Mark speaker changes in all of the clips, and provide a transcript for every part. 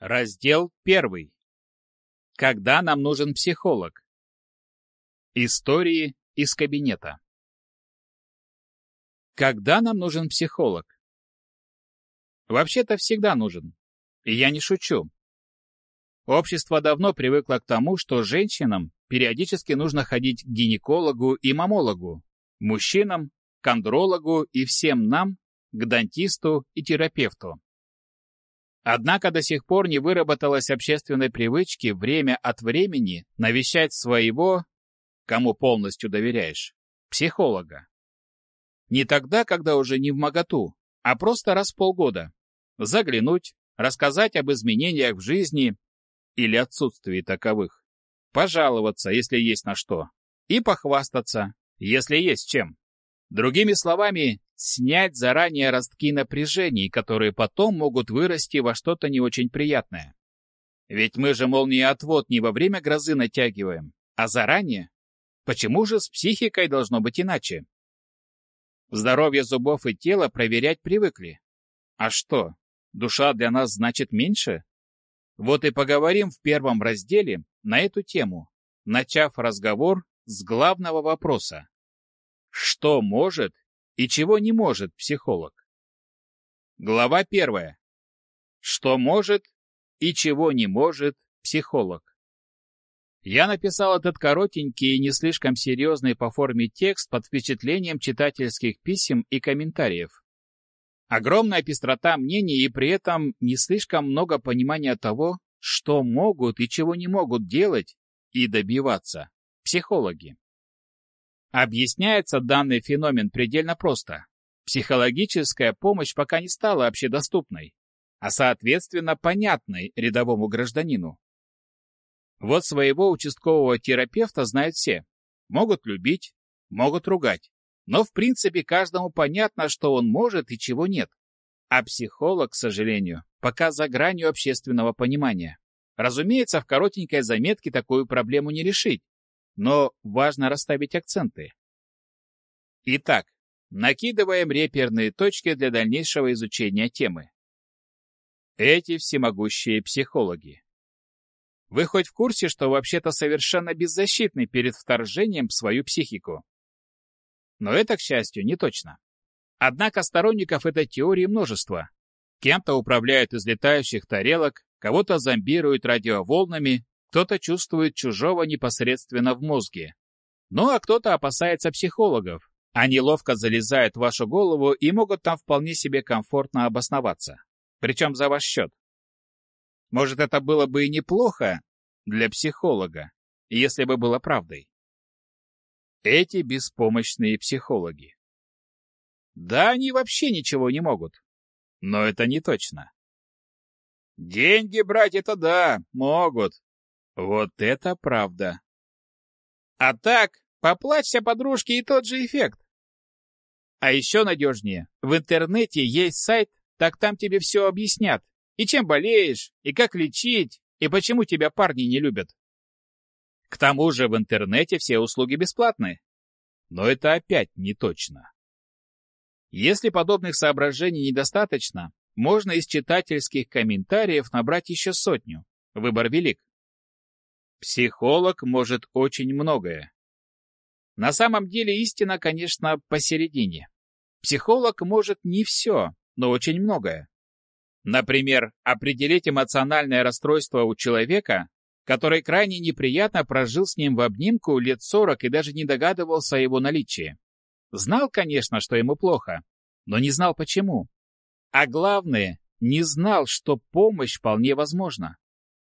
Speaker 1: Раздел первый. Когда нам нужен психолог? Истории из кабинета. Когда нам нужен психолог? Вообще-то всегда нужен. И я не шучу. Общество давно привыкло к тому, что женщинам периодически нужно ходить к гинекологу и мамологу, мужчинам – к андрологу и всем нам – к дантисту и терапевту. Однако до сих пор не выработалась общественной привычки время от времени навещать своего, кому полностью доверяешь, психолога. Не тогда, когда уже не в моготу, а просто раз в полгода. Заглянуть, рассказать об изменениях в жизни или отсутствии таковых, пожаловаться, если есть на что, и похвастаться, если есть чем. Другими словами, снять заранее ростки напряжений, которые потом могут вырасти во что-то не очень приятное. Ведь мы же молниеотвод не во время грозы натягиваем, а заранее. Почему же с психикой должно быть иначе? Здоровье зубов и тела проверять привыкли. А что, душа для нас значит меньше? Вот и поговорим в первом разделе на эту тему, начав разговор с главного вопроса. Что может и чего не может психолог. Глава первая. Что может и чего не может психолог. Я написал этот коротенький и не слишком серьезный по форме текст под впечатлением читательских писем и комментариев. Огромная пестрота мнений и при этом не слишком много понимания того, что могут и чего не могут делать и добиваться психологи. Объясняется данный феномен предельно просто. Психологическая помощь пока не стала общедоступной, а соответственно понятной рядовому гражданину. Вот своего участкового терапевта знают все. Могут любить, могут ругать. Но в принципе каждому понятно, что он может и чего нет. А психолог, к сожалению, пока за гранью общественного понимания. Разумеется, в коротенькой заметке такую проблему не решить но важно расставить акценты. Итак, накидываем реперные точки для дальнейшего изучения темы. Эти всемогущие психологи. Вы хоть в курсе, что вообще-то совершенно беззащитны перед вторжением в свою психику? Но это, к счастью, не точно. Однако сторонников этой теории множество. Кем-то управляют из летающих тарелок, кого-то зомбируют радиоволнами, кто-то чувствует чужого непосредственно в мозге. Ну а кто-то опасается психологов. Они ловко залезают в вашу голову и могут там вполне себе комфортно обосноваться. Причем за ваш счет. Может, это было бы и неплохо для психолога, если бы было правдой. Эти беспомощные психологи. Да, они вообще ничего не могут. Но это не точно. Деньги брать это да, могут. Вот это правда. А так, поплачься подружке и тот же эффект. А еще надежнее, в интернете есть сайт, так там тебе все объяснят. И чем болеешь, и как лечить, и почему тебя парни не любят. К тому же в интернете все услуги бесплатны. Но это опять не точно. Если подобных соображений недостаточно, можно из читательских комментариев набрать еще сотню. Выбор велик. Психолог может очень многое. На самом деле истина, конечно, посередине. Психолог может не все, но очень многое. Например, определить эмоциональное расстройство у человека, который крайне неприятно прожил с ним в обнимку лет 40 и даже не догадывался о его наличии. Знал, конечно, что ему плохо, но не знал почему. А главное, не знал, что помощь вполне возможна.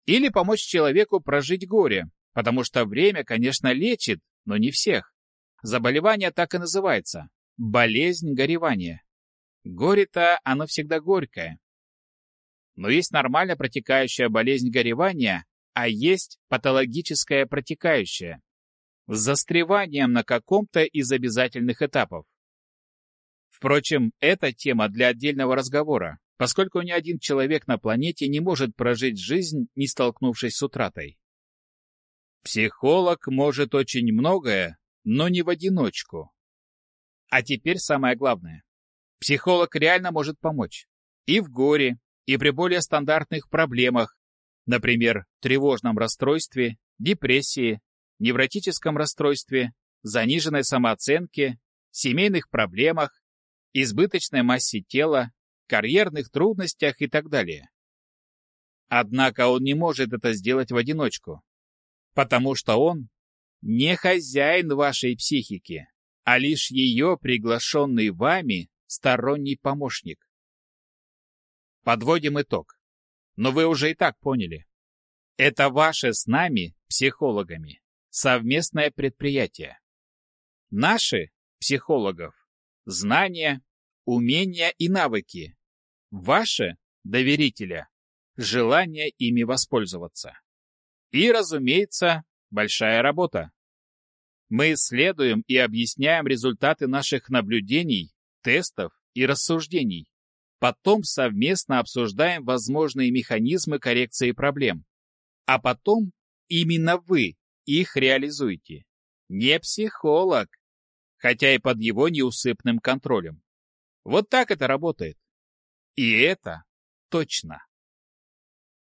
Speaker 1: Или помочь человеку прожить горе, потому что время, конечно, лечит, но не всех. Заболевание так и называется – болезнь горевания. Горе-то оно всегда горькое. Но есть нормально протекающая болезнь горевания, а есть патологическая протекающая, с застреванием на каком-то из обязательных этапов. Впрочем, это тема для отдельного разговора поскольку ни один человек на планете не может прожить жизнь, не столкнувшись с утратой. Психолог может очень многое, но не в одиночку. А теперь самое главное. Психолог реально может помочь. И в горе, и при более стандартных проблемах, Например, тревожном расстройстве, депрессии, невротическом расстройстве, заниженной самооценке, семейных проблемах, избыточной массе тела, карьерных трудностях и так далее. Однако он не может это сделать в одиночку, потому что он не хозяин вашей психики, а лишь ее приглашенный вами сторонний помощник. Подводим итог. Но вы уже и так поняли. Это ваше с нами, психологами, совместное предприятие. Наши, психологов, знания, умения и навыки. Ваше, доверителя, желание ими воспользоваться. И, разумеется, большая работа. Мы исследуем и объясняем результаты наших наблюдений, тестов и рассуждений. Потом совместно обсуждаем возможные механизмы коррекции проблем. А потом именно вы их реализуете. Не психолог, хотя и под его неусыпным контролем. Вот так это работает. И это точно.